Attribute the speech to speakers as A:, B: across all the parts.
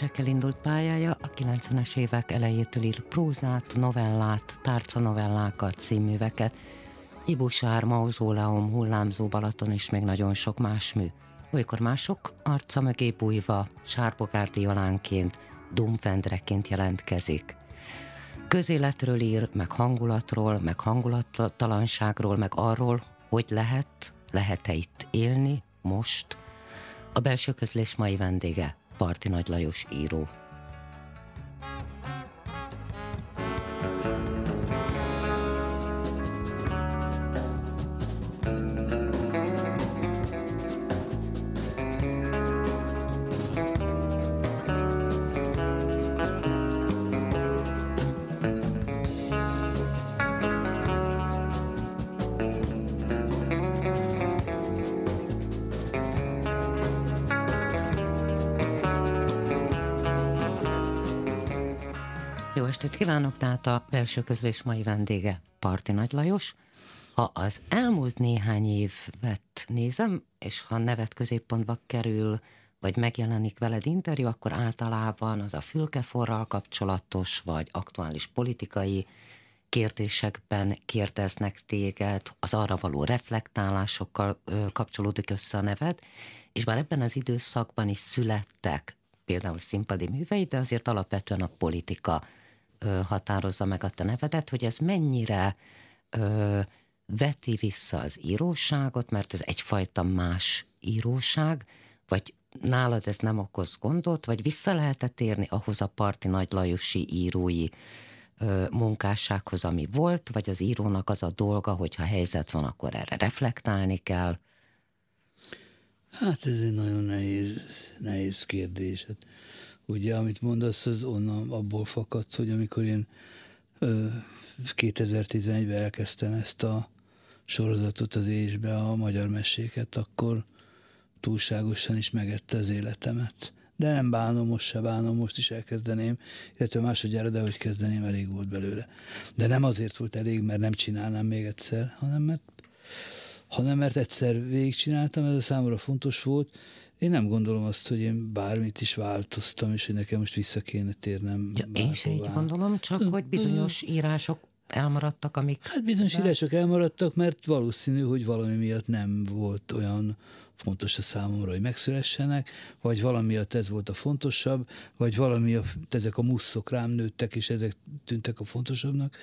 A: Versekkel indult pályája, a 90-es évek elejétől ír prózát, novellát, tárcanovellákat, színműveket, Ibusár, Mauzóleum, Hullámzó Balaton és még nagyon sok más mű. Olykor mások arca mögé bújva, sárbogárdi jalánként, dumfendreként jelentkezik. Közéletről ír, meg hangulatról, meg hangulattalanságról, meg arról, hogy lehet, lehet-e itt élni, most. A belső közlés mai vendége Parti Nagy Lajos író. Estét kívánok, tehát a belső közlés mai vendége Parti Nagy Lajos. Ha az elmúlt néhány évet nézem, és ha nevet középpontba kerül, vagy megjelenik veled interjú, akkor általában az a fülkeforral kapcsolatos, vagy aktuális politikai kérdésekben kérdeznek téged, az arra való reflektálásokkal kapcsolódik össze a neved, és bár ebben az időszakban is születtek például színpadi művei, de azért alapvetően a politika határozza meg a te nevedet, hogy ez mennyire ö, veti vissza az íróságot, mert ez egyfajta más íróság, vagy nálad ez nem okoz gondot, vagy vissza lehetett térni ahhoz a parti nagy Lajosi írói ö, munkássághoz, ami volt, vagy az írónak az a dolga, hogyha helyzet van, akkor erre reflektálni kell?
B: Hát ez egy nagyon nehéz, nehéz kérdés. Hát ugye, amit mondasz, az onnan abból fakadt, hogy amikor én 2011-ben elkezdtem ezt a sorozatot az ésbe, a magyar meséket, akkor túlságosan is megette az életemet. De nem bánom, most se bánom, most is elkezdeném, illetve másodjára, de hogy kezdeném, elég volt belőle. De nem azért volt elég, mert nem csinálnám még egyszer, hanem mert, hanem mert egyszer végigcsináltam, ez a számomra fontos volt, én nem gondolom azt, hogy én bármit is változtam, és hogy nekem most vissza kéne térnem.
A: Ja, én is így gondolom, csak hogy bizonyos írások elmaradtak, amik...
B: Hát bizonyos de... írások elmaradtak, mert valószínű, hogy valami miatt nem volt olyan fontos a számomra, hogy megszülessenek, vagy valami miatt ez volt a fontosabb, vagy valami, a, ezek a musszok rám nőttek, és ezek tűntek a fontosabbnak.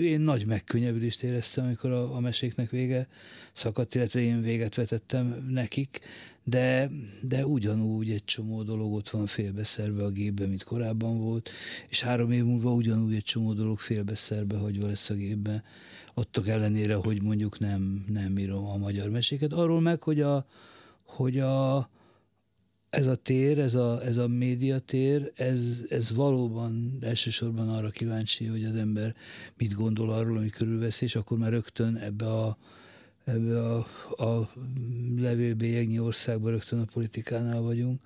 B: Én nagy megkönnyebbülést éreztem, amikor a, a meséknek vége szakadt, illetve én véget vetettem nekik, de, de ugyanúgy egy csomó dolog ott van félbeszerve a gépbe, mint korábban volt, és három év múlva ugyanúgy egy csomó dolog félbeszerbe hagyva lesz a gépbe, ottok ellenére, hogy mondjuk nem, nem írom a magyar meséket. Arról meg, hogy a, hogy a, ez a tér, ez a, ez a médiatér, ez, ez valóban elsősorban arra kíváncsi, hogy az ember mit gondol arról, ami körülveszi, és akkor már rögtön ebbe a, ebbe a, a levő bélyegnyi országban rögtön a politikánál vagyunk.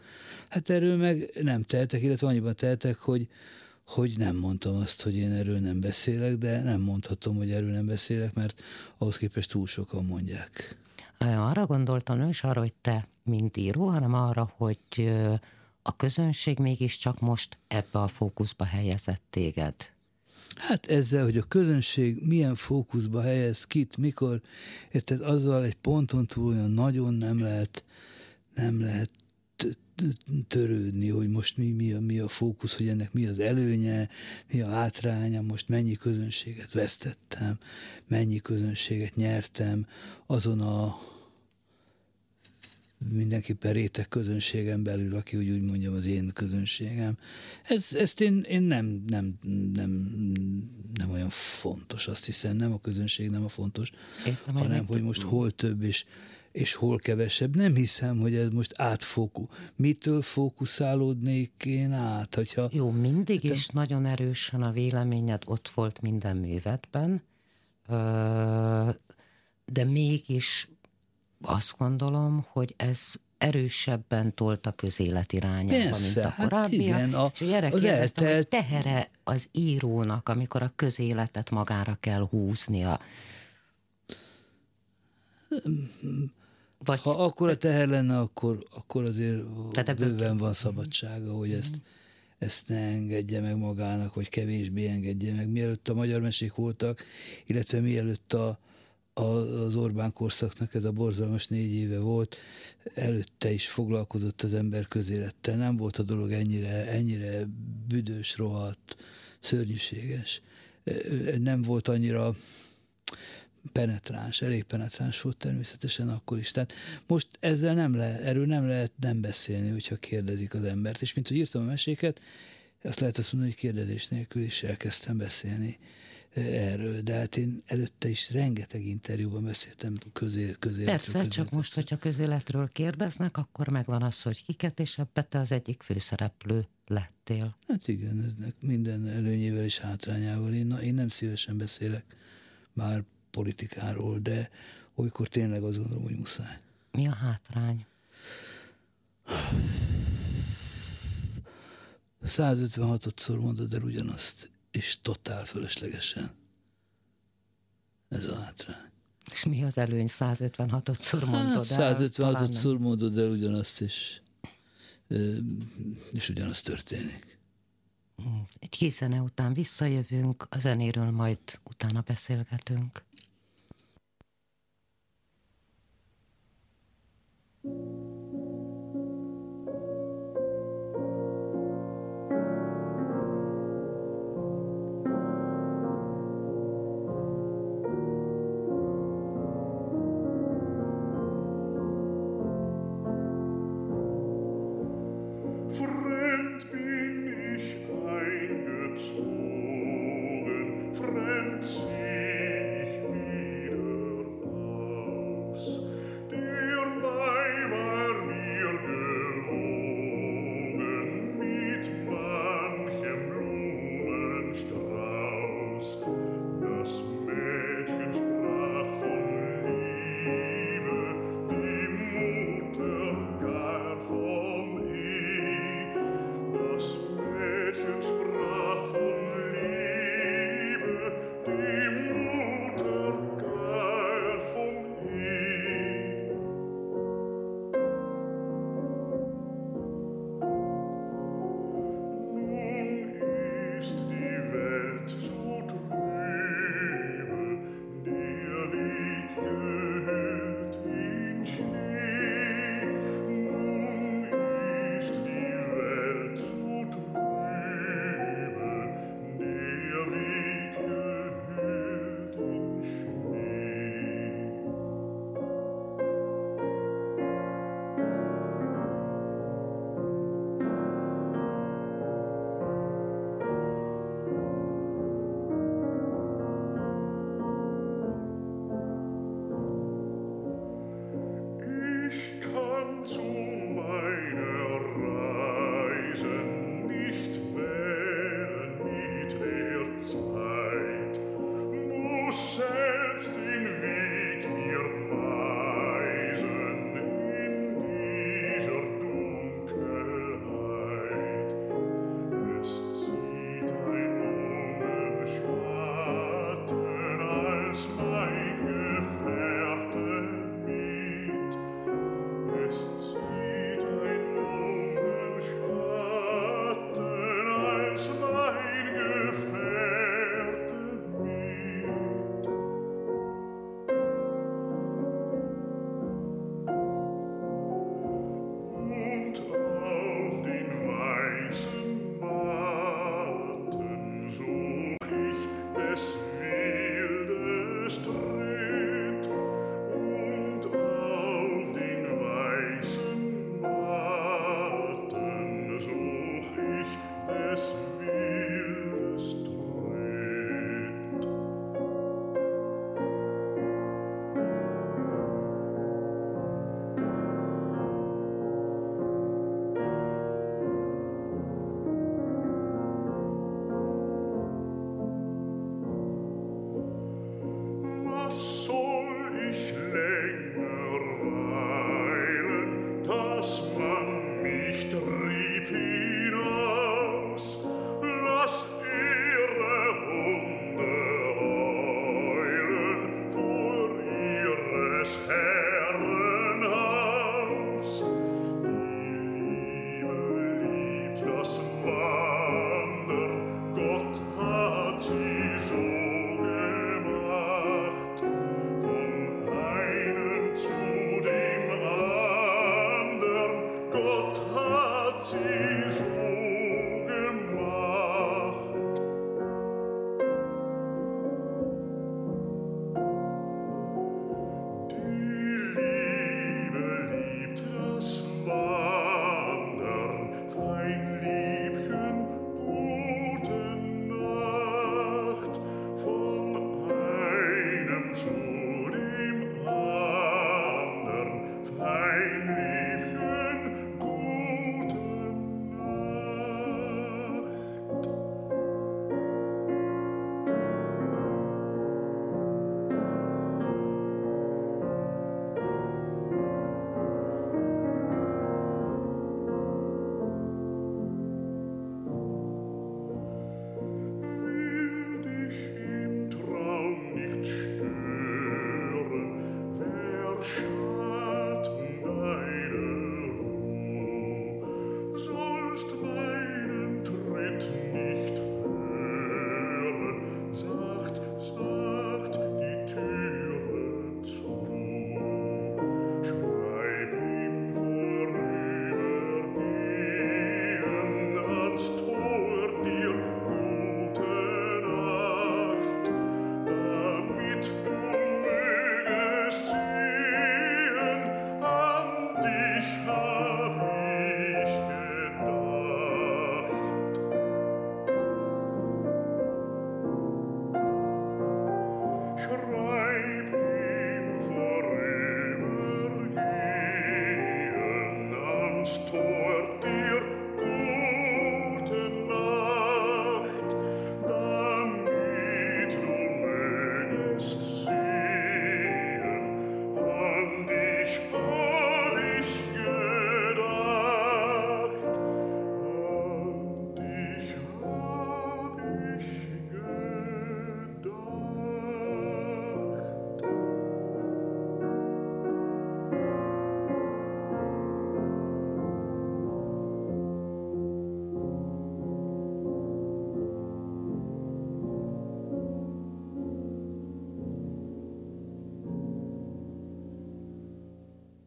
B: Hát erről meg nem tehetek, illetve annyiban tehetek, hogy, hogy nem mondtam azt, hogy én erről nem beszélek, de nem mondhatom, hogy erről nem beszélek, mert ahhoz képest túl sokan mondják.
A: Arra gondoltam, nem is arra, hogy te, mint író, hanem arra, hogy a közönség mégiscsak most ebbe a fókuszba helyezett téged.
B: Hát ezzel, hogy a közönség milyen fókuszba helyez kit, mikor, érted, azzal egy ponton túl olyan nagyon nem lehet, nem lehet törődni, hogy most mi, mi, a, mi a fókusz, hogy ennek mi az előnye, mi a hátránya, most mennyi közönséget vesztettem, mennyi közönséget nyertem azon a mindenképpen réteg közönségem belül, aki úgy, úgy mondjam az én közönségem. Ez, ezt én, én nem, nem, nem, nem olyan fontos, azt hiszem, nem a közönség nem a fontos, Értem, hanem hogy most hol több és, és hol kevesebb. Nem hiszem, hogy ez most átfóku. Mitől fókuszálódnék én át? Hogyha,
C: Jó, mindig hát, is nagyon erősen a véleményed ott volt minden művetben, de mégis azt gondolom, hogy ez erősebben tolt a közélet irányába,
B: Persze,
C: mint a korábbiak. Hát
B: igen, a,
C: és erre az eltelt... hogy tehere az írónak, amikor a közéletet magára kell húznia.
B: Vagy, ha akkor a teher lenne, akkor, akkor azért tehát bőven van szabadsága, hogy ezt, ezt ne engedje meg magának, vagy kevésbé engedje meg. Mielőtt a magyar mesék voltak, illetve mielőtt a, az Orbán korszaknak ez a borzalmas négy éve volt, előtte is foglalkozott az ember közélettel. Nem volt a dolog ennyire, ennyire büdös, rohadt, szörnyűséges. Nem volt annyira penetráns, elég penetráns volt természetesen akkor is. Tehát most ezzel nem le, erről nem lehet nem beszélni, hogyha kérdezik az embert. És mint hogy írtam a meséket, azt lehet azt mondani, hogy kérdezés nélkül is elkezdtem beszélni erről, de hát én előtte is rengeteg interjúban beszéltem közé, közéletről.
C: Persze, közéletről. csak most, hogyha közéletről kérdeznek, akkor megvan az, hogy kiket, és ebbe te az egyik főszereplő lettél.
B: Hát igen, eznek minden előnyével és hátrányával. Én, én nem szívesen beszélek már politikáról, de olykor tényleg azt gondolom, hogy muszáj.
C: Mi a hátrány?
B: 156-szor mondod el ugyanazt totál fölöslegesen. Ez a hátrány.
C: És mi az előny? 156-szor mondod
B: hát, 156-szor mondod el ugyanazt, és, és ugyanazt történik.
C: Egy kis zene után visszajövünk, a zenéről majd utána beszélgetünk. thank you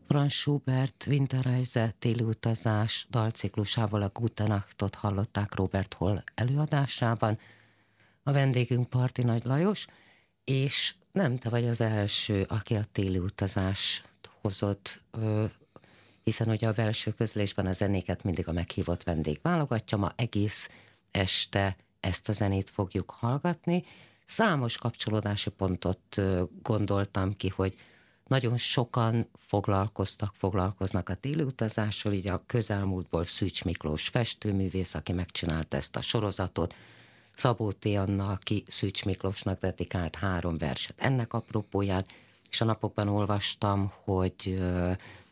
A: Franz Schubert Winterreise téli utazás dalciklusával a Gutenachtot hallották Robert Hall előadásában. A vendégünk Parti Nagy Lajos, és nem te vagy az első, aki a téli utazást hozott, hiszen hogy a belső közlésben a zenéket mindig a meghívott vendég válogatja, ma egész este ezt a zenét fogjuk hallgatni. Számos kapcsolódási pontot gondoltam ki, hogy nagyon sokan foglalkoztak, foglalkoznak a téli utazással, így a közelmúltból Szűcs Miklós festőművész, aki megcsinálta ezt a sorozatot, Szabó T. Anna, aki Szűcs Miklósnak dedikált három verset ennek apropóján, és a napokban olvastam, hogy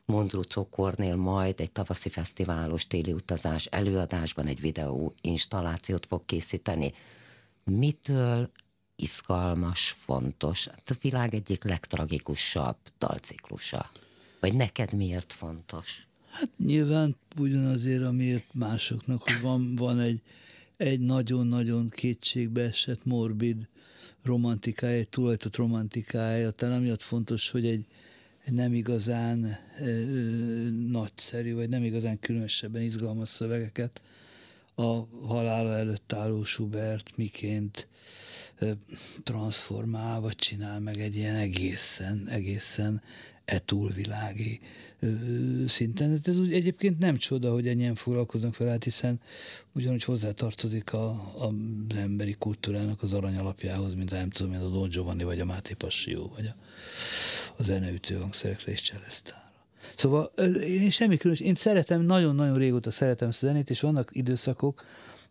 A: Mondrucó Kornél majd egy tavaszi fesztiválos téli utazás előadásban egy videó installációt fog készíteni. Mitől izgalmas, fontos. A világ egyik legtragikusabb dalciklusa. Vagy neked miért fontos?
B: Hát nyilván ugyanazért, amiért másoknak, hogy van, van egy, egy nagyon-nagyon kétségbe esett, morbid romantikája, egy tulajtott romantikája, talán amiatt fontos, hogy egy, nem igazán e, nagyszerű, vagy nem igazán különösebben izgalmas szövegeket a halála előtt álló Schubert miként transformál, vagy csinál meg egy ilyen egészen, egészen etúlvilági szinten. Ez úgy egyébként nem csoda, hogy ennyien foglalkoznak vele, hát hiszen ugyanúgy hozzátartozik a, a, az emberi kultúrának az aranyalapjához, mint nem tudom, mint a Don Giovanni, vagy a Máté Passió, vagy a, a zeneütő hangszerekre és cselesztára. Szóval én semmi különös, én szeretem, nagyon-nagyon régóta szeretem a zenét, és vannak időszakok,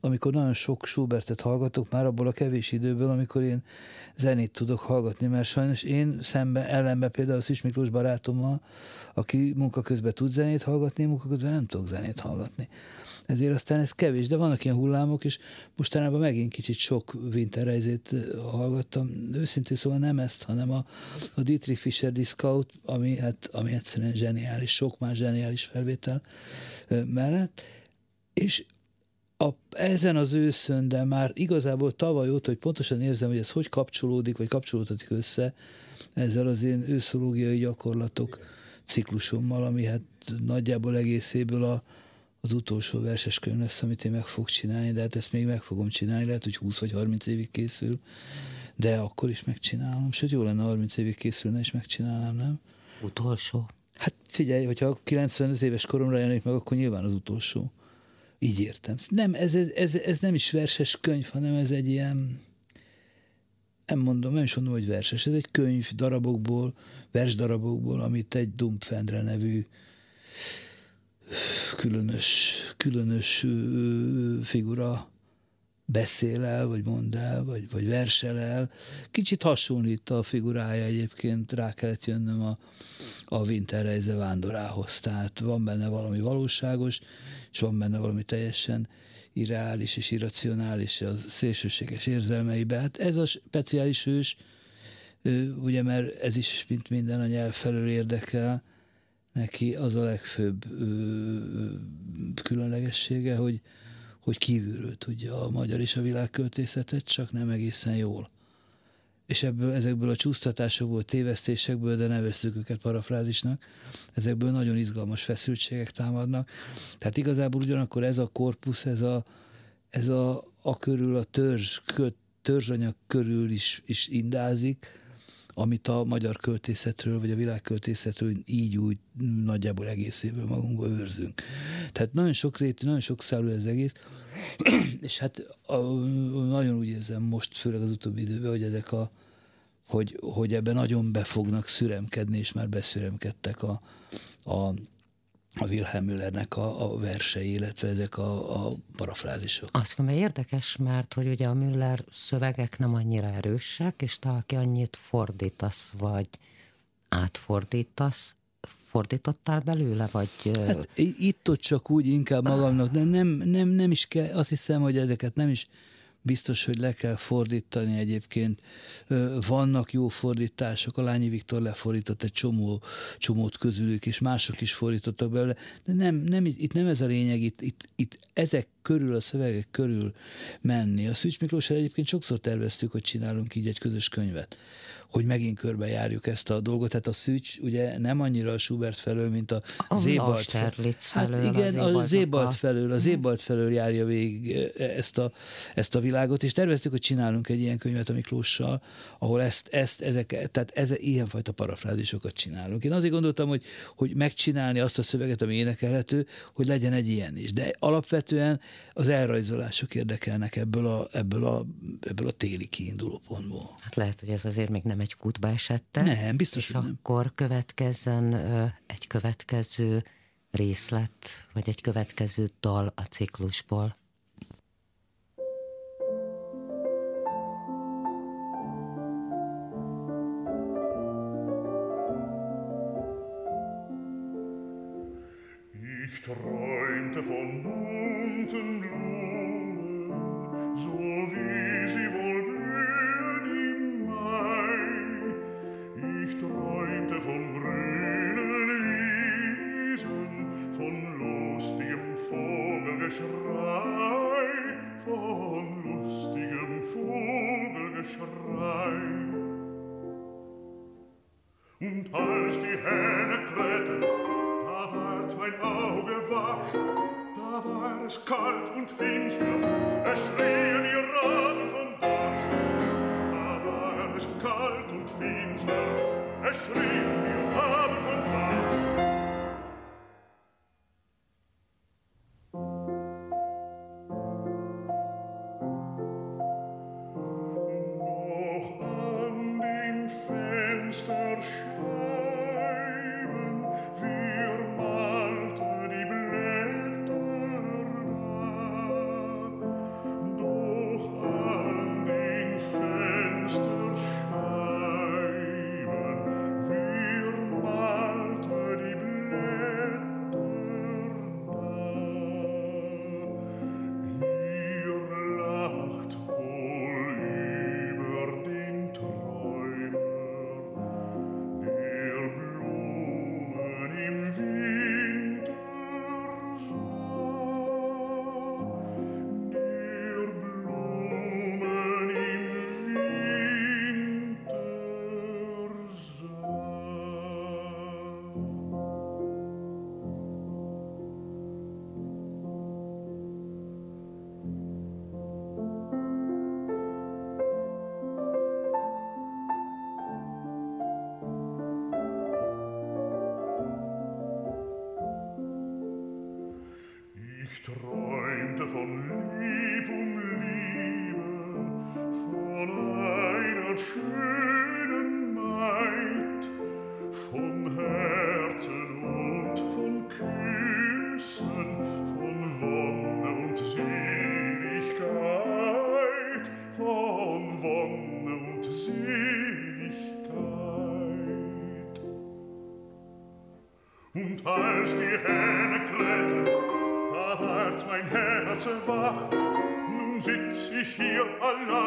B: amikor nagyon sok Schubertet hallgatok, már abból a kevés időből, amikor én zenét tudok hallgatni, mert sajnos én szemben, ellenben például Szis Miklós barátommal, aki munka közben tud zenét hallgatni, munka közben nem tudok zenét hallgatni. Ezért aztán ez kevés, de vannak ilyen hullámok, és mostanában megint kicsit sok Winterreise-t hallgattam. Őszintén szóval nem ezt, hanem a, a Dietrich Fischer Discount, ami, hát, ami egyszerűen zseniális, sok más zseniális felvétel mellett, és a, ezen az őszön, de már igazából tavaly óta, hogy pontosan érzem, hogy ez hogy kapcsolódik, vagy kapcsolódik össze ezzel az én őszológiai gyakorlatok ciklusommal, ami hát nagyjából egészéből a, az utolsó verses könyv lesz, amit én meg fogok csinálni, de hát ezt még meg fogom csinálni, lehet, hogy 20 vagy 30 évig készül, de akkor is megcsinálom, sőt jó lenne 30 évig készülne, és megcsinálnám, nem?
A: Utolsó?
B: Hát figyelj, hogyha 95 éves koromra jelenik meg, akkor nyilván az utolsó. Így értem. Nem, ez, ez, ez, nem is verses könyv, hanem ez egy ilyen nem mondom, nem is mondom, hogy verses, ez egy könyv darabokból, versdarabokból, amit egy Dumpfendre nevű különös, különös figura beszél el, vagy mond el, vagy, vagy versel el. Kicsit hasonlít a figurája egyébként, rá kellett jönnöm a, a Winterreise vándorához. Tehát van benne valami valóságos, és van benne valami teljesen irreális és irracionális, a szélsőséges érzelmeibe. Hát ez a speciális hős, ugye, mert ez is, mint minden a nyelv felől érdekel, neki az a legfőbb különlegessége, hogy, hogy kívülről tudja a magyar és a világköltészetet, csak nem egészen jól. És ebből, ezekből a csúsztatásokból, tévesztésekből, de neveztük őket parafrázisnak, ezekből nagyon izgalmas feszültségek támadnak. Tehát igazából ugyanakkor ez a korpusz, ez a, ez a, a körül, a törzs, törzsanyag körül is, is indázik, amit a magyar költészetről, vagy a világköltészetről így úgy nagyjából egészéből magunkba őrzünk. Tehát nagyon sok rétű, nagyon sok szálló ez egész, és hát a, nagyon úgy érzem most, főleg az utóbbi időben, hogy ezek a hogy, hogy ebben nagyon be fognak szüremkedni, és már beszüremkedtek a, a a Wilhelm Müllernek a, a versei, illetve ezek a, a parafrázisok.
C: Azt mondom, érdekes, mert hogy ugye a Müller szövegek nem annyira erősek, és te, aki annyit fordítasz, vagy átfordítasz, fordítottál belőle, vagy...
B: Hát itt-ott csak úgy inkább magamnak, de nem, nem, nem is kell, azt hiszem, hogy ezeket nem is biztos, hogy le kell fordítani egyébként. Vannak jó fordítások, a Lányi Viktor lefordított egy csomó, csomót közülük, és mások is fordítottak belőle, de nem, nem, itt nem ez a lényeg, itt, itt, itt ezek körül, a szövegek körül menni. A Szűcs Miklóssal egyébként sokszor terveztük, hogy csinálunk így egy közös könyvet hogy megint körbejárjuk ezt a dolgot. Tehát a Szűcs ugye nem annyira a Schubert felől, mint a,
C: a
B: Zébalt
C: felől. Hát
B: igen, a Zébalt felől, a Zébalt felől járja végig ezt a, ezt a világot, és terveztük, hogy csinálunk egy ilyen könyvet a Miklóssal, ahol ezt, ezt ezek, tehát ez, ilyenfajta parafrázisokat csinálunk. Én azért gondoltam, hogy, hogy megcsinálni azt a szöveget, ami énekelhető, hogy legyen egy ilyen is. De alapvetően az elrajzolások érdekelnek ebből a, ebből a, ebből a téli kiinduló pontból.
C: Hát lehet, hogy ez azért még nem egy kútba esette.
B: Nem, biztos,
C: és
B: hogy nem.
C: akkor következzen egy következő részlet, vagy egy következő dal a ciklusból.
D: willst die Hähne kletten, da ward mein
C: Herz wach. Nun sitz ich hier allein,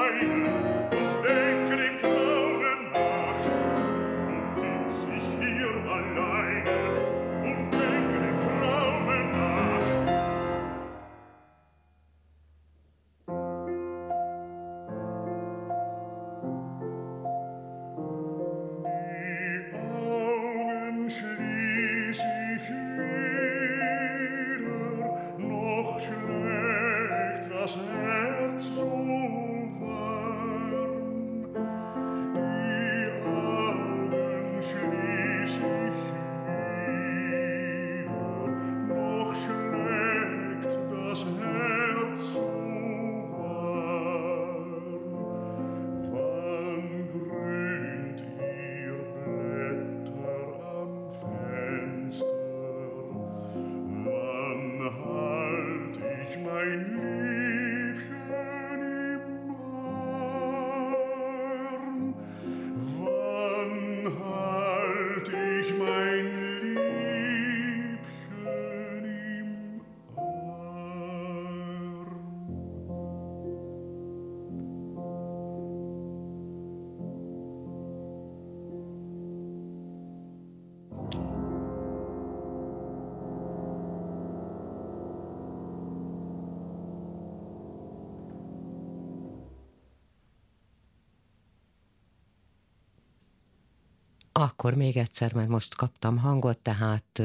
A: Akkor még egyszer, mert most kaptam hangot, tehát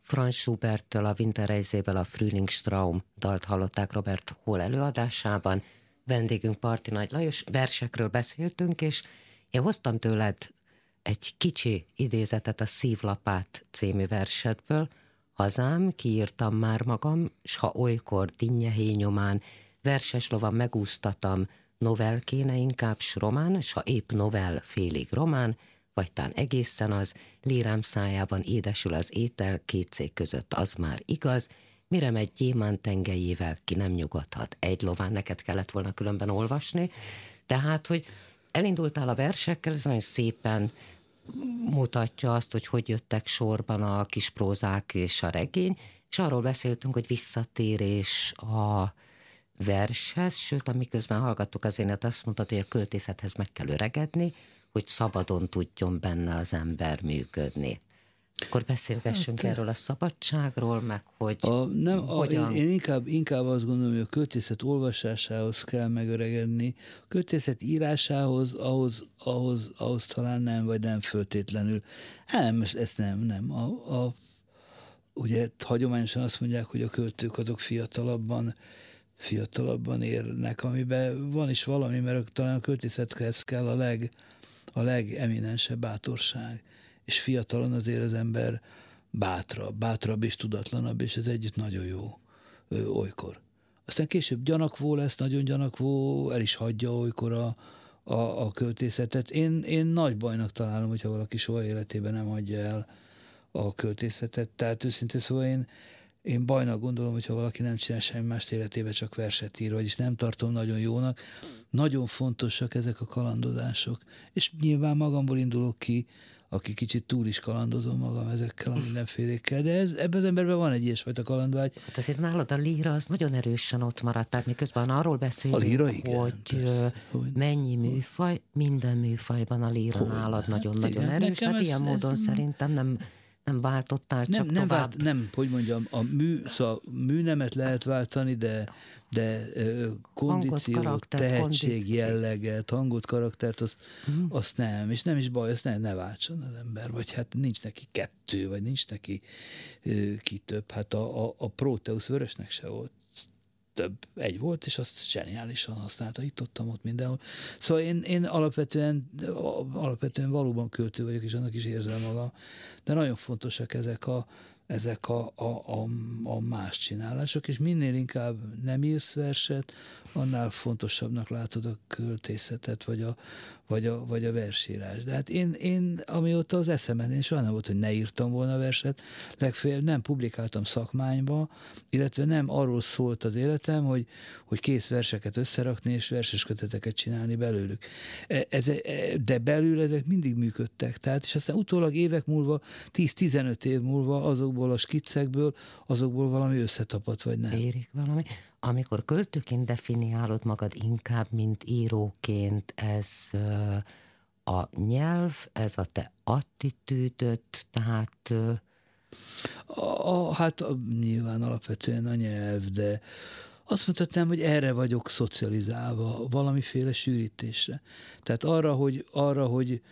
A: Franz Schuberttől a Winterreiséből a Frühlingstraum dalt hallották Robert Hall előadásában. Vendégünk Parti Nagy Lajos, versekről beszéltünk, és én hoztam tőled egy kicsi idézetet a Szívlapát című versetből. Hazám, kiírtam már magam, s ha olykor dinnyehé nyomán, verses lovan megúsztatam, novel kéne inkább s román, s ha épp novel félig román, vagy tán egészen az, lírám szájában édesül az étel, két cég között az már igaz, mire megy gyémán tengelyével, ki nem nyugodhat. Egy lován neked kellett volna különben olvasni. Tehát, hogy elindultál a versekkel, ez nagyon szépen mutatja azt, hogy hogy jöttek sorban a kis prózák és a regény, és arról beszéltünk, hogy visszatérés a vershez, sőt, amiközben hallgattuk az énet, azt mondtad, hogy a költészethez meg kell öregedni, hogy szabadon tudjon benne az ember működni. Akkor beszélgessünk hát, erről a szabadságról, meg hogy
B: A, nem, a,
A: hogyan...
B: én, én inkább, inkább azt gondolom, hogy a költészet olvasásához kell megöregedni. A költészet írásához, ahhoz, ahhoz, ahhoz talán nem, vagy nem föltétlenül. Nem, ezt, ezt nem, nem. A, a, ugye hagyományosan azt mondják, hogy a költők azok fiatalabban fiatalabban érnek, amiben van is valami, mert talán a költészethez kell a, leg, a legeminensebb bátorság. És fiatalon azért az ember bátrabb, bátrabb és tudatlanabb, és ez együtt nagyon jó ö, olykor. Aztán később gyanakvó lesz, nagyon gyanakvó, el is hagyja olykor a, a, a költészetet. Én, én nagy bajnak találom, hogyha valaki soha életében nem hagyja el a költészetet. Tehát őszintén szóval én, én bajnak gondolom, hogyha valaki nem csinál semmi más életében, csak verset ír, vagyis nem tartom nagyon jónak. Nagyon fontosak ezek a kalandozások. És nyilván magamból indulok ki, aki kicsit túl is kalandozom magam ezekkel a mindenfélékkel, de ez, ebben az emberben van egy ilyesfajta kalandvágy.
A: Hát azért nálad a líra az nagyon erősen ott maradt, tehát miközben arról beszélünk,
B: A líra, igen,
A: hogy
B: persze,
A: mennyi műfaj, minden műfajban a líra
B: Hogy
A: nálad nagyon-nagyon
B: igen,
A: erős,
B: nekem
A: hát
B: ez-
A: ilyen
B: ez-
A: módon szerintem nem, nem váltottál,
B: Nem,
A: csak
B: nem,
A: tovább.
B: vált, nem, hogy mondjam, a mű, szóval műnemet lehet váltani, de, de ö, kondíciót,
A: karaktert,
B: tehetség,
A: kondíciót.
B: jelleget, hangot, karaktert, azt, azt nem, és nem is baj, azt ne, ne váltson az ember, vagy hát nincs neki kettő, vagy nincs neki ö, ki több. Hát a, a, a Proteus vörösnek se volt több. Egy volt, és azt zseniálisan használta, itt ott, ott mindenhol. Szóval én, én alapvetően, alapvetően valóban költő vagyok, és annak is érzem magam. De nagyon fontosak ezek a, ezek a, a, a, a más csinálások, és minél inkább nem írsz verset, annál fontosabbnak látod a költészetet, vagy a, vagy a, vagy a versírás. De hát én, én amióta az eszemen, én soha nem volt, hogy ne írtam volna verset, legfeljebb nem publikáltam szakmányba, illetve nem arról szólt az életem, hogy, hogy kész verseket összerakni, és verses köteteket csinálni belőlük. E, ez, e, de belül ezek mindig működtek. Tehát, és aztán utólag évek múlva, 10-15 év múlva azokból a skiccekből, azokból valami összetapadt, vagy nem.
A: Érik valami amikor költőként definiálod magad inkább, mint íróként, ez a nyelv, ez a te attitűdöd, tehát...
B: A, a, hát nyilván alapvetően a nyelv, de azt mondhatnám, hogy erre vagyok szocializálva, valamiféle sűrítésre. Tehát arra, hogy, arra, hogy,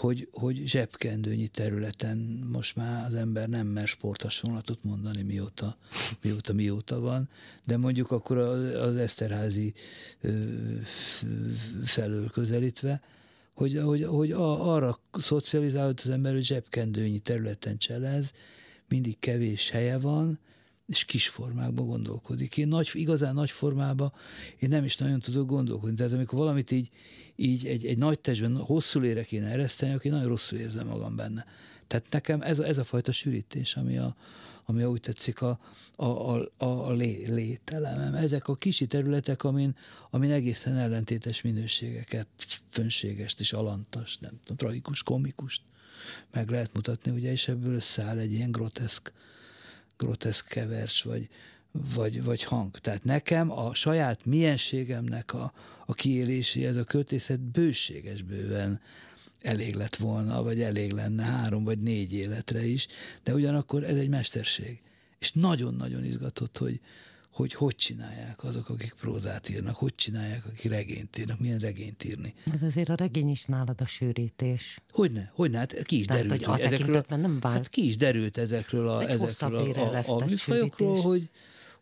B: hogy, hogy zsebkendőnyi területen most már az ember nem mer sporthasonlatot mondani, mióta, mióta, mióta van, de mondjuk akkor az, az Eszterházi felől közelítve, hogy, hogy, hogy arra szocializálódott az ember, hogy zsebkendőnyi területen cselez, mindig kevés helye van, és kis formákban gondolkodik. Én nagy, igazán nagy formában én nem is nagyon tudok gondolkodni. Tehát amikor valamit így, így egy, egy nagy testben hosszú lére kéne ereszteni, akkor én nagyon rosszul érzem magam benne. Tehát nekem ez a, ez a fajta sűrítés, ami a, ami úgy tetszik a, a, a, a lé, lételemem. Ezek a kisi területek, amin, amin egészen ellentétes minőségeket, fönségest és alantast, nem tudom, tragikus, komikus meg lehet mutatni, ugye, és ebből összeáll egy ilyen groteszk groteszk kevercs, vagy, vagy, vagy hang. Tehát nekem a saját mienségemnek a, a kiéléséhez a költészet bőséges bőven elég lett volna, vagy elég lenne három vagy négy életre is, de ugyanakkor ez egy mesterség. És nagyon-nagyon izgatott, hogy, hogy hogy csinálják azok, akik prózát írnak, hogy csinálják, akik regényt írnak, milyen regényt írni.
A: De azért a regény is nálad a sűrítés.
B: Hogyne, hogyne, hát ki is Tehát, derült. Hogy, hogy ezekről, nem vált. Hát ki is derült ezekről a, ezekről a, a, a műfajokról, hogy,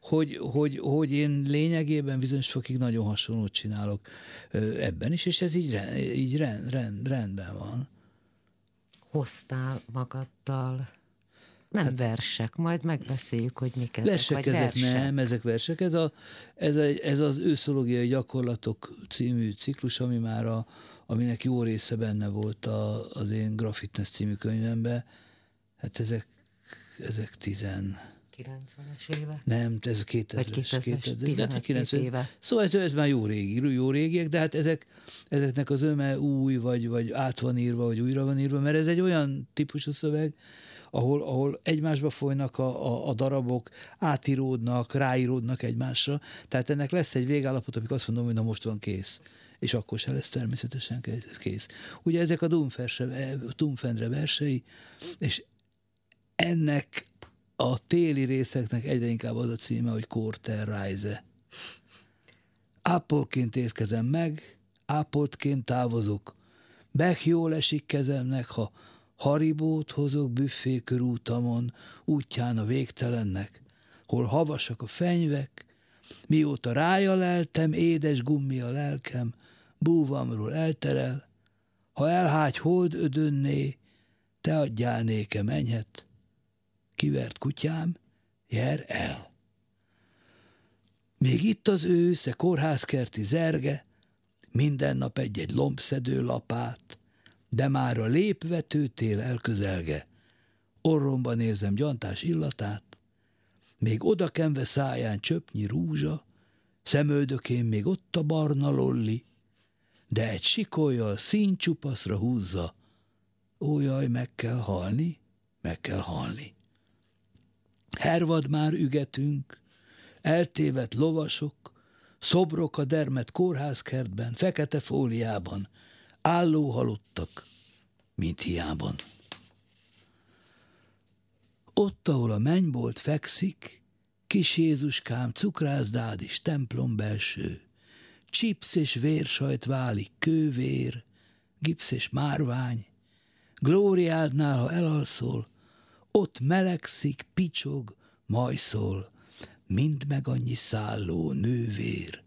B: hogy, hogy, hogy én lényegében bizonyos fokig nagyon hasonlót csinálok ebben is, és ez így, így rend, rend, rendben van.
A: Hoztál magaddal nem hát, versek, majd megbeszéljük, hogy mik ezek,
B: versek,
A: vagy
B: ezek versek. nem, ezek versek. Ez, a, ez, a, ez az őszológiai gyakorlatok című ciklus, ami már a, aminek jó része benne volt a, az én Graffitness című könyvemben. Hát ezek, ezek tizen...
A: 90-es éve?
B: Nem, ez 2000
A: es 2000 90, éve.
B: Szóval ez, ez már jó régi, jó régiek, de hát ezek, ezeknek az öme új, vagy, vagy át van írva, vagy újra van írva, mert ez egy olyan típusú szöveg, ahol, ahol egymásba folynak a, a, a darabok, átíródnak, ráíródnak egymásra. Tehát ennek lesz egy végállapot, amikor azt mondom, hogy na most van kész és akkor se lesz természetesen kész. Ugye ezek a Dumfendre versei, és ennek a téli részeknek egyre inkább az a címe, hogy Quarter Rise. Ápolként érkezem meg, ápoltként távozok. Bech jól esik kezemnek, ha Haribót hozok büffé körútamon, útján a végtelennek, hol havasak a fenyvek, mióta rája leltem, édes gummi a lelkem, búvamról elterel, ha elhágy hold ödönné, te adjál nékem enyhet, kivert kutyám, jer el. Még itt az ősz, e kórházkerti zerge, minden nap egy-egy lombszedő lapát, de már a lépvetőtél elközelge, orromban érzem gyantás illatát, még odakenve száján csöpnyi rúzsa, szemöldökén még ott a barna lolli, de egy sikolyjal színcsupaszra húzza, ó jaj, meg kell halni, meg kell halni. Hervad már ügetünk, eltévedt lovasok, szobrok a dermet kórházkertben, fekete fóliában, álló halottak, mint hiában. Ott, ahol a mennybolt fekszik, kis Jézuskám cukrászdád is templom belső, csipsz és vérsajt válik, kővér, gipsz és márvány, glóriádnál, ha elalszol, ott melegszik, picsog, majszol, mind meg annyi szálló nővér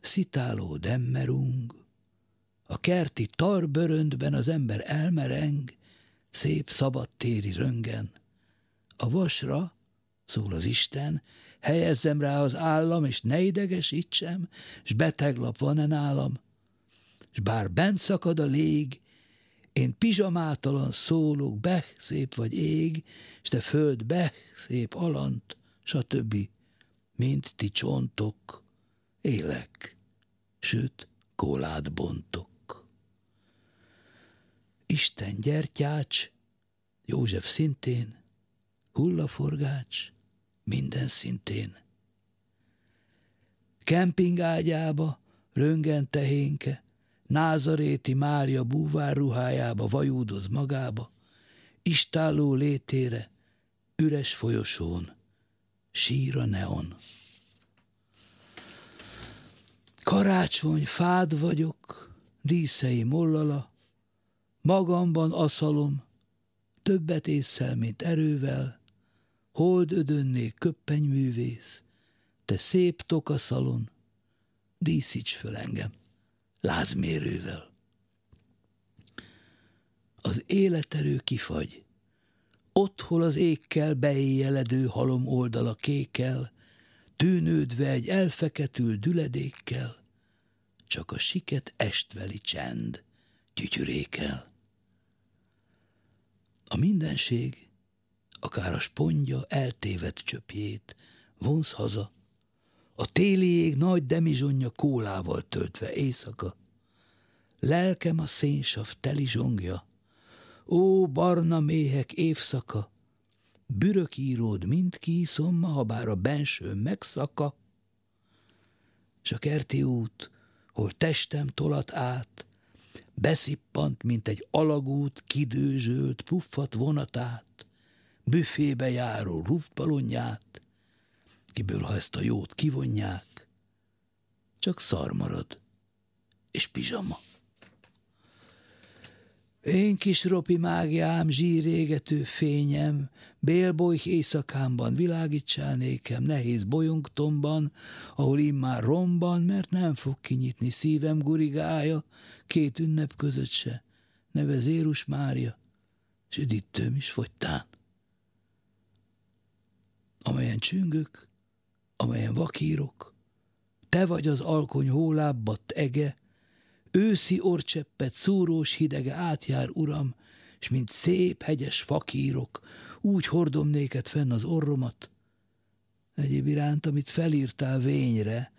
B: szitáló demmerung, a kerti tarböröntben az ember elmereng, szép szabadtéri röngen. A vasra, szól az Isten, helyezzem rá az állam, és ne idegesítsem, s beteglap van-e nálam, s bár bent szakad a lég, én pizsamátalan szólok, beh, szép vagy ég, s te föld, beh, szép alant, stb. Mint ti csontok, élek, sőt, kólát bontok. Isten gyertyács, József szintén, hullaforgács, minden szintén. Kempingágyába, röngen tehénke, Názaréti Mária búvár ruhájába vajúdoz magába, istálló létére, üres folyosón, sír a neon. Karácsony, fád vagyok, díszei mollala, magamban aszalom, többet észszel, mint erővel, hold ödönné köppenyművész, te szép tokaszalon, díszíts föl engem lázmérővel. Az életerő kifagy, ott, hol az égkel beéjeledő halom oldala kékel, tűnődve egy elfeketül düledékkel, csak a siket estveli csend gyügyürékel. A mindenség, akár a spondja eltévedt csöpjét, vonz haza, a téli ég nagy demizsonja kólával töltve éjszaka. Lelkem a szénsav teli zsongja, ó, barna méhek évszaka, bürök íród mind kiszom, ha bár a benső megszaka. S a kerti út, hol testem tolat át, beszippant, mint egy alagút, kidőzsölt, puffat vonatát, büfébe járó luftbalonját, kiből ha ezt a jót kivonják, csak szar marad, és pizsama. Én kis ropi mágiám, zsírégető fényem, bélbolyh éjszakámban világítsál nékem, nehéz bolyongtomban, ahol immár romban, mert nem fog kinyitni szívem gurigája, két ünnep között se, neve Zérus Mária, s üdítőm is fogytán. Amelyen csüngök, amelyen vakírok, te vagy az alkony hólábbat ege, őszi orcseppet szúrós hidege átjár, uram, és mint szép hegyes fakírok, úgy hordom néked fenn az orromat. Egyéb iránt, amit felírtál vényre,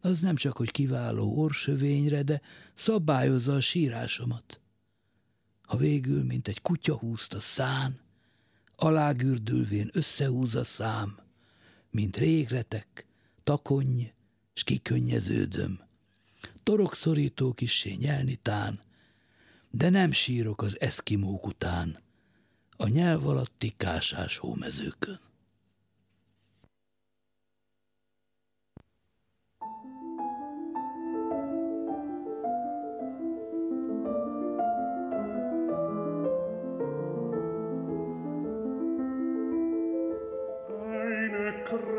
B: az nem csak, hogy kiváló orsövényre, de szabályozza a sírásomat. Ha végül, mint egy kutya húzta szán, alágürdülvén összehúz a szám, mint régretek, takony, s kikönnyeződöm. Torokszorító kissé nyelni tán, de nem sírok az eszkimók után, a nyelv alatti kásás hómezőkön. Krishna.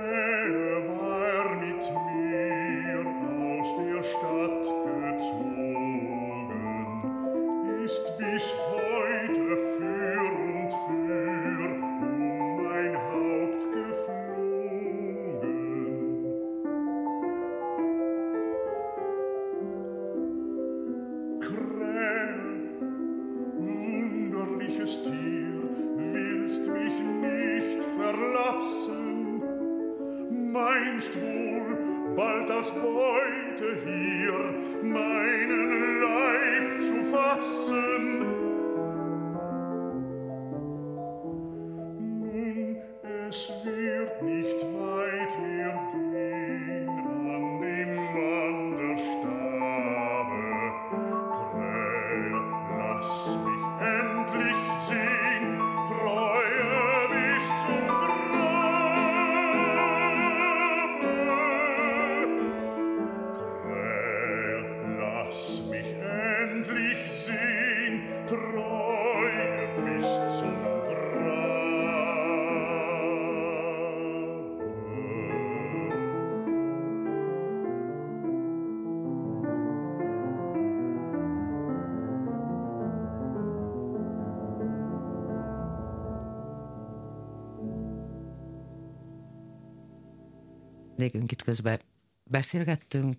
A: Vendégünk itt közben beszélgettünk,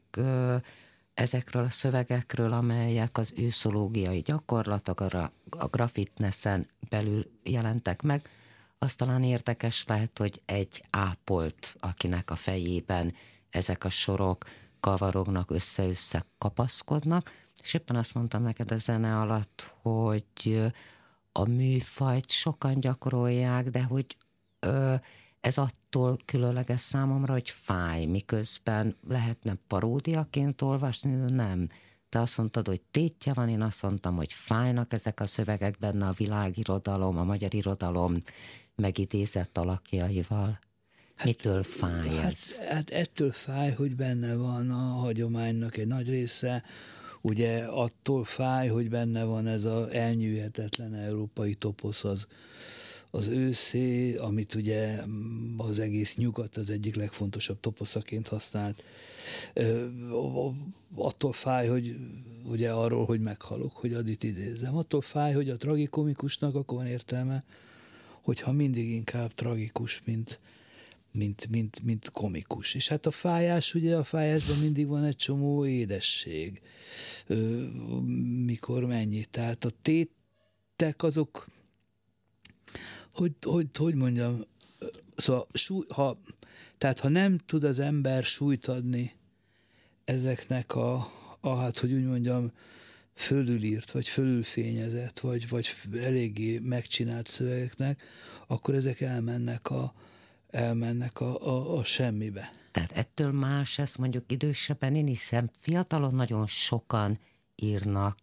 A: ezekről a szövegekről, amelyek az őszológiai gyakorlatok, a, a grafitnessen belül jelentek meg, az talán érdekes lehet, hogy egy ápolt, akinek a fejében ezek a sorok kavarognak, össze-össze kapaszkodnak, és éppen azt mondtam neked a zene alatt, hogy a műfajt sokan gyakorolják, de hogy ö, ez attól különleges számomra, hogy fáj, miközben lehetne paródiaként olvasni, de nem. Te azt mondtad, hogy tétje van, én azt mondtam, hogy fájnak ezek a szövegek benne a világirodalom, a magyar irodalom megidézett alakjaival. Hát, Mitől fáj
B: hát,
A: ez?
B: Hát ettől fáj, hogy benne van a hagyománynak egy nagy része, ugye attól fáj, hogy benne van ez az elnyűhetetlen európai toposz, az, az őszé, amit ugye az egész nyugat az egyik legfontosabb toposzaként használt. Attól fáj, hogy ugye arról, hogy meghalok, hogy adit idézem. Attól fáj, hogy a tragikomikusnak akkor van értelme, hogyha mindig inkább tragikus, mint, mint, mint, mint komikus. És hát a fájás, ugye a fájásban mindig van egy csomó édesség. Mikor mennyi. Tehát a tétek azok hogy, hogy, hogy mondjam, szóval súly, ha, tehát ha nem tud az ember súlyt adni ezeknek a, a hát, hogy úgy mondjam, fölülírt, vagy fölülfényezett, vagy, vagy eléggé megcsinált szövegeknek, akkor ezek elmennek a, elmennek a, a, a semmibe.
A: Tehát ettől más ez mondjuk idősebben, én hiszem, fiatalon nagyon sokan írnak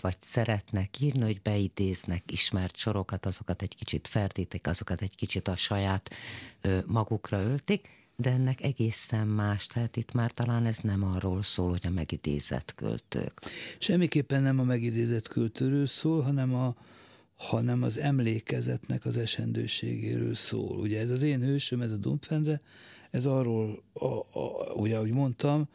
A: vagy szeretnek írni, hogy beidéznek ismert sorokat, azokat egy kicsit ferdítik, azokat egy kicsit a saját magukra öltik, de ennek egészen más, tehát itt már talán ez nem arról szól, hogy a megidézett költők.
B: Semmiképpen nem a megidézett költőről szól, hanem a, hanem az emlékezetnek az esendőségéről szól. Ugye ez az én hősöm, ez a Dumpfendre, ez arról, a, a, ugye, ahogy mondtam,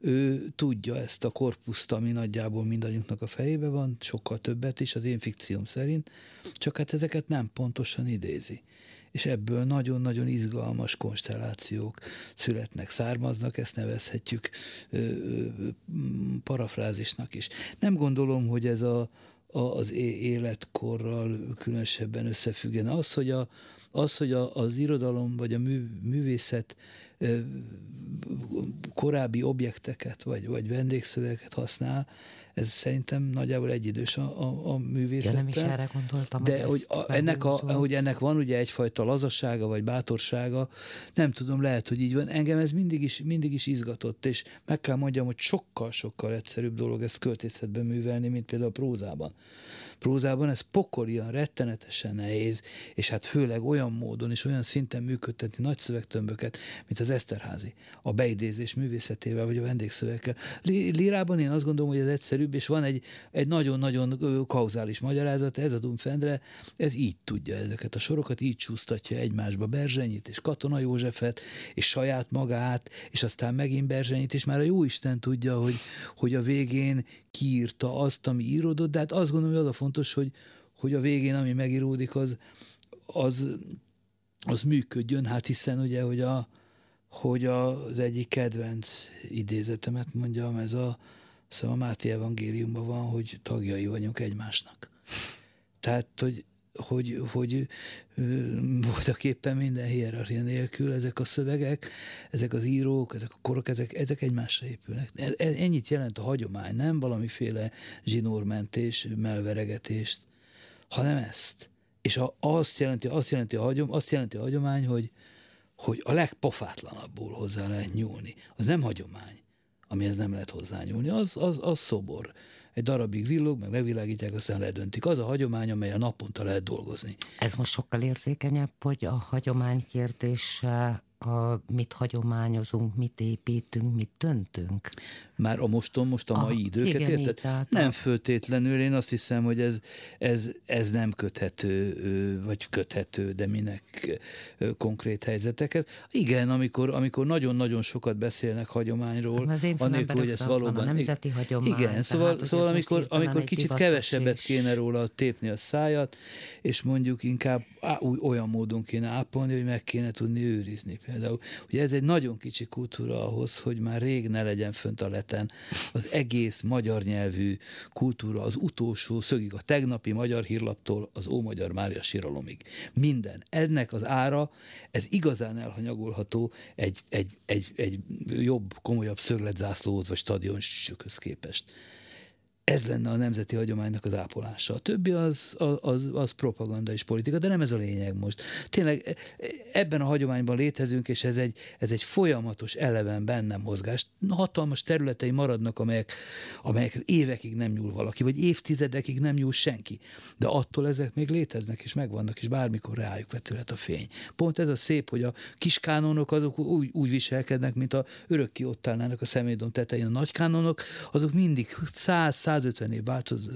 B: ő tudja ezt a korpuszt, ami nagyjából mindannyiunknak a fejébe van, sokkal többet is az én fikcióm szerint, csak hát ezeket nem pontosan idézi. És ebből nagyon-nagyon izgalmas konstellációk születnek, származnak, ezt nevezhetjük ö, ö, parafrázisnak is. Nem gondolom, hogy ez a, a, az életkorral különösebben összefüggen. Az, hogy, a, az, hogy a, az irodalom vagy a mű, művészet korábbi objekteket vagy, vagy vendégszövegeket használ, ez szerintem nagyjából egyidős a, a, a művészettel. Ja, nem
A: is erre gondoltam.
B: De hogy, a, ennek, a, hogy ennek van ugye egyfajta lazassága vagy bátorsága, nem tudom, lehet, hogy így van. Engem ez mindig is, mindig is izgatott, és meg kell mondjam, hogy sokkal-sokkal egyszerűbb dolog ezt költészetben művelni, mint például a prózában prózában ez pokolian, rettenetesen nehéz, és hát főleg olyan módon és olyan szinten működtetni nagy szövegtömböket, mint az Eszterházi, a beidézés művészetével, vagy a vendégszövegekkel. Lírában én azt gondolom, hogy ez egyszerűbb, és van egy, egy nagyon-nagyon kauzális magyarázat, ez a Dumfendre, ez így tudja ezeket a sorokat, így csúsztatja egymásba Berzsenyit, és Katona Józsefet, és saját magát, és aztán megint Berzsenyit, és már a jó Isten tudja, hogy, hogy a végén kiírta azt, ami íródott, de hát azt gondolom, hogy az a fontos, hogy, hogy a végén, ami megíródik, az, az, az működjön, hát hiszen ugye, hogy, a, hogy az egyik kedvenc idézetemet mondjam, ez a, szóval a Máté evangéliumban van, hogy tagjai vagyunk egymásnak. Tehát, hogy hogy, hogy voltak éppen minden hierarchia nélkül ezek a szövegek, ezek az írók, ezek a korok, ezek, ezek egymásra épülnek. E, e, ennyit jelent a hagyomány, nem valamiféle zsinórmentés, melveregetést, hanem ezt. És a, azt, jelenti, azt, jelenti a hagyom, azt jelenti a hagyomány, hogy, hogy a legpofátlanabbul hozzá lehet nyúlni. Az nem hagyomány, amihez nem lehet hozzányúlni, az, az, az szobor egy darabig villog, meg megvilágítják, aztán ledöntik. Az a hagyomány, amely a naponta lehet dolgozni.
A: Ez most sokkal érzékenyebb, hogy a hagyomány kérdése a, mit hagyományozunk, mit építünk, mit döntünk.
B: Már a moston, most a mai ah, időket, igen, érted? Tehát nem föltétlenül, én azt hiszem, hogy ez, ez, ez nem köthető, vagy köthető, de minek konkrét helyzeteket. Igen, amikor, amikor nagyon-nagyon sokat beszélnek hagyományról,
A: anélkül, hogy ez valóban... A nemzeti hagyomány.
B: Igen, szóval, tehát, szóval amikor, amikor kicsit kevesebbet kéne róla tépni a szájat, és mondjuk inkább á, olyan módon kéne ápolni, hogy meg kéne tudni őrizni például. Ugye ez egy nagyon kicsi kultúra ahhoz, hogy már rég ne legyen fönt a leten az egész magyar nyelvű kultúra, az utolsó szögig, a tegnapi magyar hírlaptól az Ómagyar Mária síralomig. Minden. Ennek az ára, ez igazán elhanyagolható egy, egy, egy, egy jobb, komolyabb szögletzászlóhoz vagy stadion képest ez lenne a nemzeti hagyománynak az ápolása. A többi az, az, az propaganda és politika, de nem ez a lényeg most. Tényleg ebben a hagyományban létezünk, és ez egy, ez egy folyamatos eleven bennem mozgás. Hatalmas területei maradnak, amelyek, amelyek évekig nem nyúl valaki, vagy évtizedekig nem nyúl senki. De attól ezek még léteznek, és megvannak, és bármikor rájuk vetülhet a fény. Pont ez a szép, hogy a kis kánonok azok úgy, úgy viselkednek, mint a örökké ott állnának a személydom tetején. A nagy kánonok azok mindig száz, száz 150 év változ,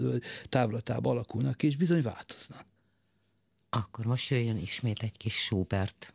B: távlatában alakulnak ki, és bizony változnak.
C: Akkor most jöjjön ismét egy kis Schubert.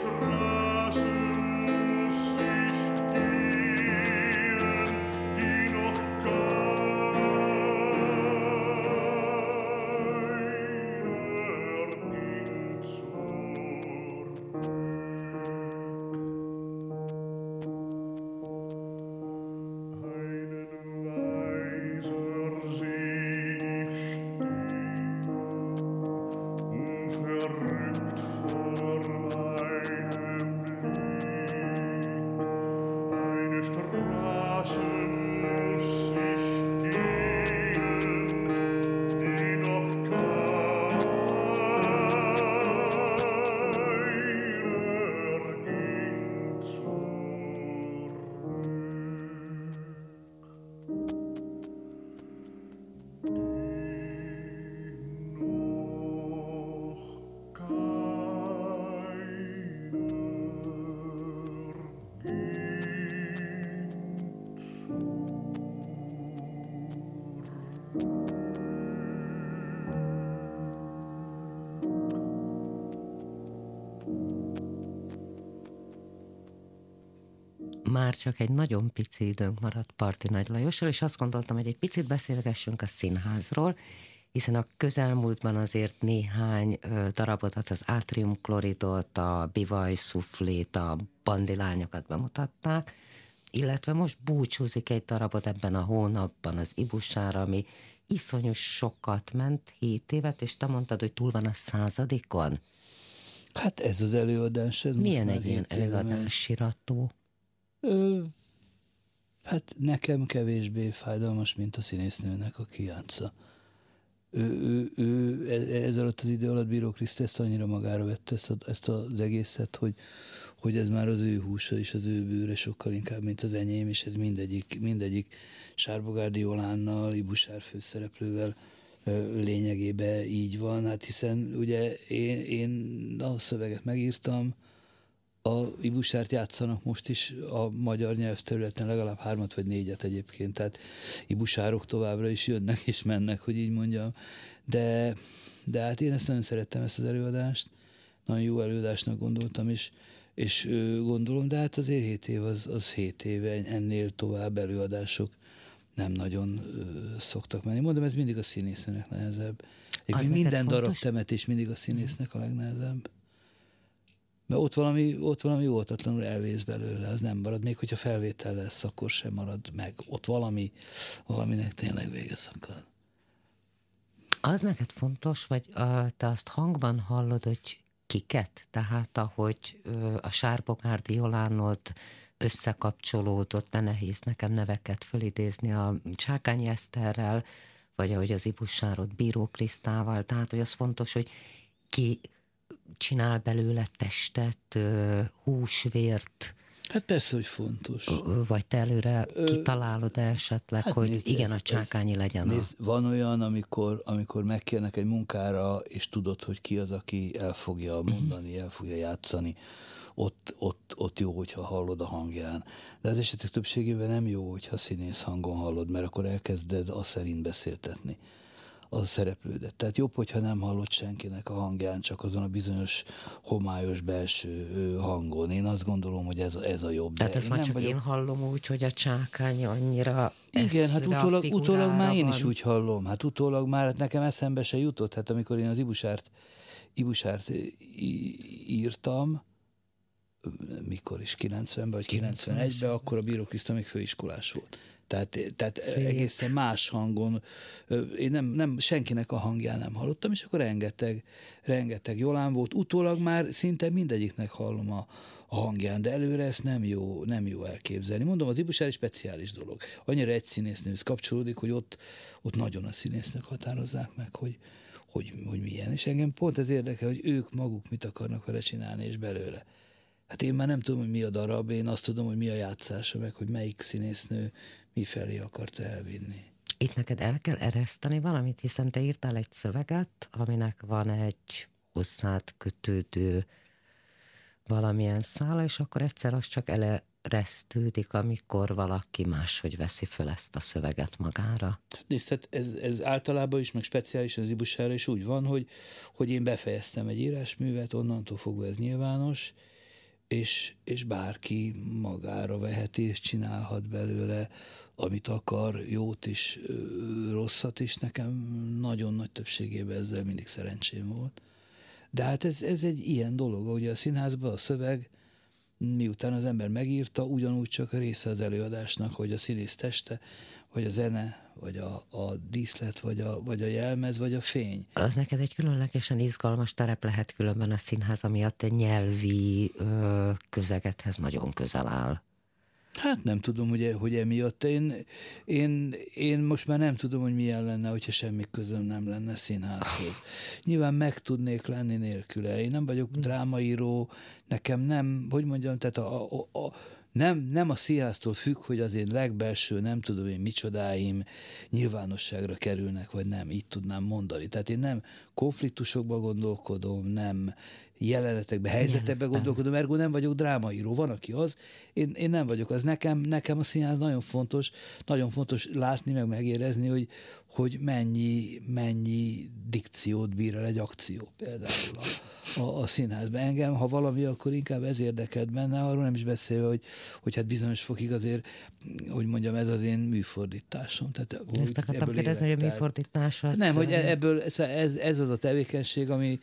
A: durch már csak egy nagyon pici időnk maradt Parti Nagy Lajossal, és azt gondoltam, hogy egy picit beszélgessünk a színházról, hiszen a közelmúltban azért néhány darabot, az Atrium Kloridot, a Bivaj Szuflét, a Bandilányokat bemutatták, illetve most búcsúzik egy darabot ebben a hónapban az Ibusára, ami iszonyos sokat ment, hét évet, és te mondtad, hogy túl van a századikon.
B: Hát ez az előadás. Ez
A: Milyen egy ilyen előadás sirató? Ö,
B: hát nekem kevésbé fájdalmas, mint a színésznőnek, aki játsza. Ő, ő, ő ez alatt az idő alatt Bíró Kriszti ezt annyira magára vette ezt, a, ezt az egészet, hogy, hogy ez már az ő húsa és az ő bőre sokkal inkább, mint az enyém, és ez mindegyik, mindegyik Sárbogárdi Jolánnal, Ibusár főszereplővel lényegében így van, hát hiszen ugye én, én a szöveget megírtam, a Ibusárt játszanak most is a magyar nyelvterületen legalább hármat vagy négyet egyébként, tehát Ibusárok továbbra is jönnek és mennek, hogy így mondjam, de, de hát én ezt nagyon szerettem ezt az előadást, nagyon jó előadásnak gondoltam, és, és gondolom, de hát azért 7 év az, az 7 éve, ennél tovább előadások nem nagyon szoktak menni. Mondom, ez mindig a színésznőnek nehezebb. Egy minden darab temetés mindig a színésznek a legnehezebb. Mert ott valami, ott valami óvatatlanul elvész belőle, az nem marad. Még hogyha felvétel lesz, akkor sem marad meg. Ott valami, valaminek tényleg vége szakad.
A: Az neked fontos, vagy a, te azt hangban hallod, hogy kiket? Tehát ahogy ö, a Sárbogárdi Jolánod összekapcsolódott, de nehéz nekem neveket fölidézni a Csákányi Eszterrel, vagy ahogy az Ibussárod Bíró Krisztával, tehát hogy az fontos, hogy ki csinál belőle testet, húsvért,
B: Hát persze, hogy fontos.
A: Vagy te előre kitalálod esetleg, hát hogy nézd, igen, ez, a csákányi ez, legyen
B: nézd, a... Van olyan, amikor, amikor megkérnek egy munkára, és tudod, hogy ki az, aki el fogja mhm. mondani, uh-huh. el fogja játszani ott, ott, ott jó, hogyha hallod a hangján. De az esetek többségében nem jó, hogyha színész hangon hallod, mert akkor elkezded azt szerint beszéltetni a szereplődet. Tehát jobb, hogyha nem hallott senkinek a hangján, csak azon a bizonyos homályos belső hangon. Én azt gondolom, hogy ez, ez a jobb.
A: Tehát ezt már csak vagyok... én hallom úgy, hogy a csákány annyira
B: Igen, hát utólag, utólag már én is úgy hallom. Hát utólag már hát nekem eszembe se jutott. Hát amikor én az Ibusárt, Ibusárt írtam, mikor is, 90-ben vagy 91-ben, akkor a Bíró Kriszta még főiskolás volt. Tehát, tehát egészen más hangon, én nem, nem, senkinek a hangján nem hallottam, és akkor rengeteg, rengeteg Jolán volt. Utólag már szinte mindegyiknek hallom a, a hangján, de előre ezt nem jó, nem jó elképzelni. Mondom, az Ibusár egy speciális dolog. Annyira egy színésznőhöz kapcsolódik, hogy ott, ott nagyon a színésznők határozzák meg, hogy, hogy, hogy milyen. És engem pont ez érdekel, hogy ők maguk mit akarnak vele csinálni, és belőle. Hát én már nem tudom, hogy mi a darab, én azt tudom, hogy mi a játszása, meg hogy melyik színésznő mi felé akarta elvinni.
A: Itt neked el kell ereszteni valamit, hiszen te írtál egy szöveget, aminek van egy hozzád kötődő valamilyen szála, és akkor egyszer az csak eleresztődik, amikor valaki máshogy veszi föl ezt a szöveget magára.
B: Nézd, tehát ez, ez általában is, meg speciális az ibusára is úgy van, hogy, hogy én befejeztem egy írásművet, onnantól fogva ez nyilvános, és, és bárki magára veheti, és csinálhat belőle, amit akar, jót is, rosszat is. Nekem nagyon nagy többségében ezzel mindig szerencsém volt. De hát ez, ez egy ilyen dolog, ugye a színházban a szöveg, miután az ember megírta, ugyanúgy csak része az előadásnak, hogy a színész teste, vagy a zene, vagy a, a díszlet, vagy a, vagy a jelmez, vagy a fény.
A: Az neked egy különlegesen izgalmas terep lehet különben a színház, amiatt egy nyelvi ö, közegethez nagyon közel áll.
B: Hát nem tudom, hogy, hogy emiatt. Én, én, én most már nem tudom, hogy milyen lenne, hogyha semmi közöm nem lenne színházhoz. Nyilván meg tudnék lenni nélküle. Én nem vagyok drámaíró, nekem nem, hogy mondjam, tehát a, a, a nem, nem a színháztól függ, hogy az én legbelső, nem tudom én micsodáim nyilvánosságra kerülnek, vagy nem, így tudnám mondani. Tehát én nem konfliktusokba gondolkodom, nem jelenetekbe, helyzetekbe gondolkodom, ergo nem vagyok drámaíró. Van, aki az, én, én nem vagyok az. Nekem, nekem a színház nagyon fontos, nagyon fontos látni, meg megérezni, hogy, hogy mennyi, mennyi dikciót bír el egy akció például a, a, a színházban. Engem, ha valami, akkor inkább ez érdekelt benne, arról nem is beszélve, hogy, hogy hát bizonyos fokig azért, hogy mondjam, ez az én műfordításom. Tehát,
A: Ezt akartam kérdezni, hogy a műfordítás az...
B: Nem, hogy e- ebből, ez, ez az a tevékenység, ami,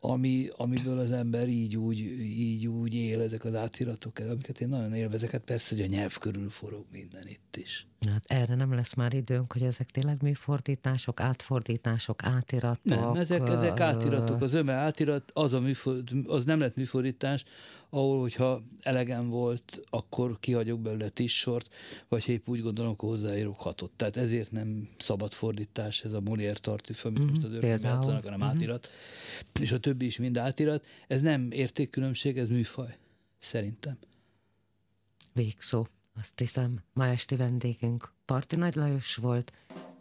B: ami, amiből az ember így úgy, így úgy él, ezek az átiratok, amiket én nagyon élvezek, hát persze, hogy a nyelv körül forog minden itt is.
A: Hát erre nem lesz már időnk, hogy ezek tényleg műfordítások, átfordítások, átiratok.
B: Nem, ezek, ezek átiratok. Az öme átirat, az, a műfor, az nem lett műfordítás, ahol, hogyha elegem volt, akkor kihagyok belőle tíz sort, vagy épp úgy gondolom, akkor hozzáírok hatot. Tehát ezért nem szabad fordítás ez a Molière tartűf, amit mm-hmm, most az örökben játszanak, hanem mm-hmm. átirat. És a többi is mind átirat. Ez nem értékkülönbség, ez műfaj. Szerintem.
A: Végszó. Azt hiszem, ma esti vendégünk Parti Nagy Lajos volt,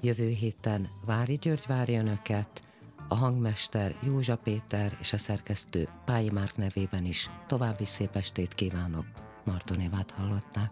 A: jövő héten Vári György várja önöket, a hangmester Józsa Péter és a szerkesztő Pályi Márk nevében is további szép estét kívánok. Marton Évát hallották.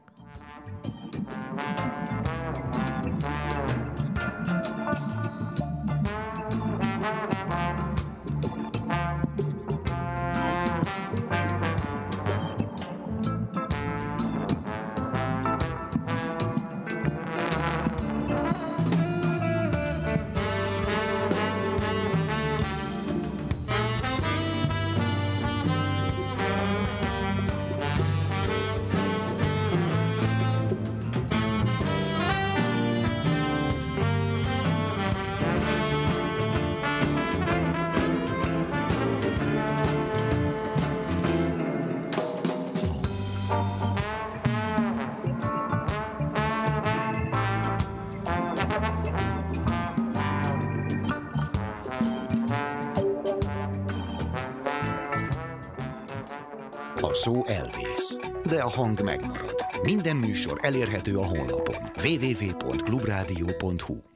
E: Szó elvész, de a hang megmarad. Minden műsor elérhető a honlapon www.clubradio.hu